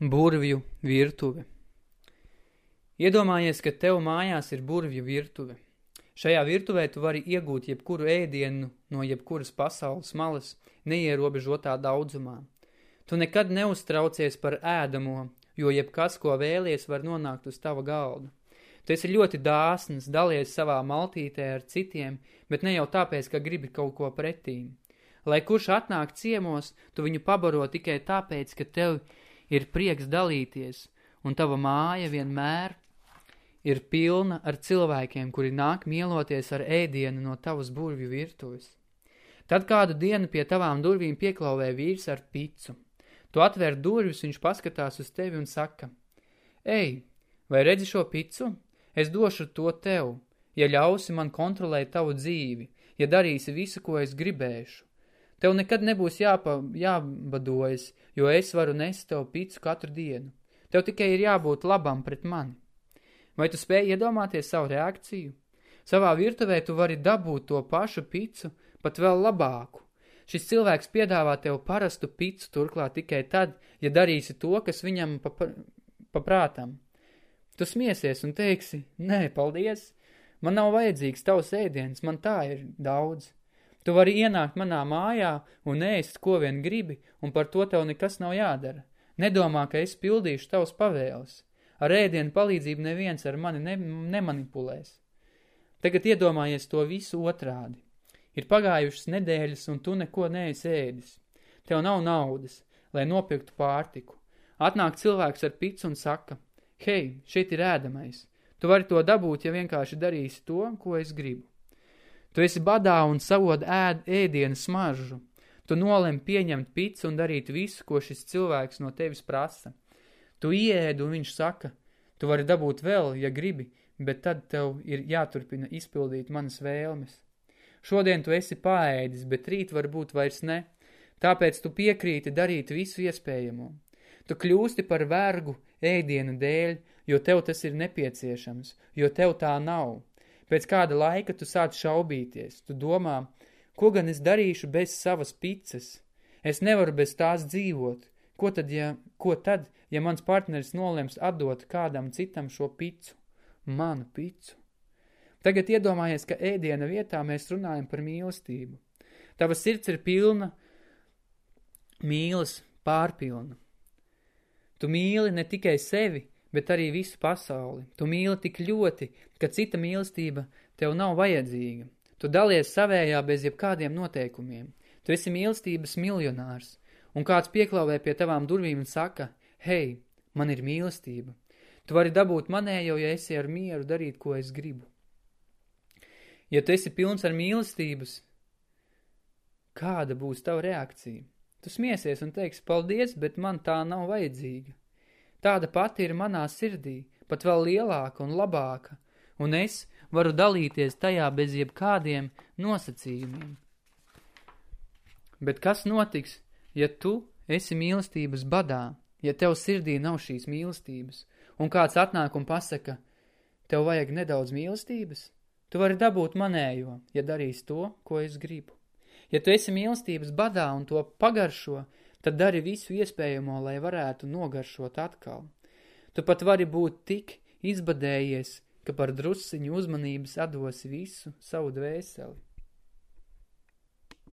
Burvju virtuve Iedomājies, ka tev mājās ir burvju virtuve. Šajā virtuvē tu vari iegūt jebkuru ēdienu no jebkuras pasaules malas, neierobežotā daudzumā. Tu nekad neuztraucies par ēdamo, jo jebkas, ko vēlies, var nonākt uz tava galda. Tu esi ļoti dāsns, dalies savā maltītē ar citiem, bet ne jau tāpēc, ka gribi kaut ko pretīm. Lai kurš atnāk ciemos, tu viņu pabaro tikai tāpēc, ka tev ir prieks dalīties, un tava māja vienmēr ir pilna ar cilvēkiem, kuri nāk mieloties ar ēdienu no tavas burvju virtuves. Tad kādu dienu pie tavām durvīm pieklauvē vīrs ar picu. Tu atver durvis, viņš paskatās uz tevi un saka, Ei, vai redzi šo picu? Es došu to tev, ja ļausi man kontrolēt tavu dzīvi, ja darīsi visu, ko es gribēšu. Tev nekad nebūs jāpa, jābadojas, jo es varu nest tev picu katru dienu. Tev tikai ir jābūt labam pret mani. Vai tu spēj iedomāties savu reakciju? Savā virtuvē tu vari dabūt to pašu picu, pat vēl labāku. Šis cilvēks piedāvā tev parastu picu turklāt tikai tad, ja darīsi to, kas viņam paprātam. Pa tu smiesies un teiksi, nē, paldies, man nav vajadzīgs tavs ēdiens, man tā ir daudz. Tu vari ienākt manā mājā un ēst, ko vien gribi, un par to tev nekas nav jādara. Nedomā, ka es pildīšu tavs pavēles. Ar ēdienu palīdzību neviens ar mani ne, nemanipulēs. Tagad iedomājies to visu otrādi. Ir pagājušas nedēļas, un tu neko neesi ēdis. Tev nav naudas, lai nopirktu pārtiku. Atnāk cilvēks ar picu un saka, hei, šeit ir ēdamais. Tu vari to dabūt, ja vienkārši darīsi to, ko es gribu. Tu esi badā un savod ēd ēdienu smaržu. Tu nolem pieņemt picu un darīt visu, ko šis cilvēks no tevis prasa. Tu ieēd un viņš saka, tu vari dabūt vēl, ja gribi, bet tad tev ir jāturpina izpildīt manas vēlmes. Šodien tu esi paēdis, bet rīt varbūt vairs ne, tāpēc tu piekrīti darīt visu iespējamo. Tu kļūsti par vergu ēdienu dēļ, jo tev tas ir nepieciešams, jo tev tā nav. Pēc kāda laika tu sāc šaubīties, tu domā, ko gan es darīšu bez savas pices? Es nevaru bez tās dzīvot. Ko tad, ja, ko tad, ja mans partneris nolems atdot kādam citam šo picu? Manu picu. Tagad iedomājies, ka ēdiena vietā mēs runājam par mīlestību. Tava sirds ir pilna, mīlas pārpilna. Tu mīli ne tikai sevi, bet arī visu pasauli. Tu mīli tik ļoti, ka cita mīlestība tev nav vajadzīga. Tu dalies savējā bez jebkādiem noteikumiem. Tu esi mīlestības miljonārs, un kāds pieklauvē pie tavām durvīm un saka, hei, man ir mīlestība. Tu vari dabūt manējo, ja esi ar mieru darīt, ko es gribu. Ja tu esi pilns ar mīlestības, kāda būs tava reakcija? Tu smiesies un teiksi, paldies, bet man tā nav vajadzīga. Tāda pati ir manā sirdī, pat vēl lielāka un labāka, un es varu dalīties tajā bez jebkādiem nosacījumiem. Bet kas notiks, ja tu esi mīlestības badā, ja tev sirdī nav šīs mīlestības, un kāds atnāk un pasaka, tev vajag nedaudz mīlestības? Tu vari dabūt manējo, ja darīs to, ko es gribu. Ja tu esi mīlestības badā un to pagaršo, tad dari visu iespējamo, lai varētu nogaršot atkal. Tu pat vari būt tik izbadējies, ka par drusiņu uzmanības atdosi visu savu dvēseli.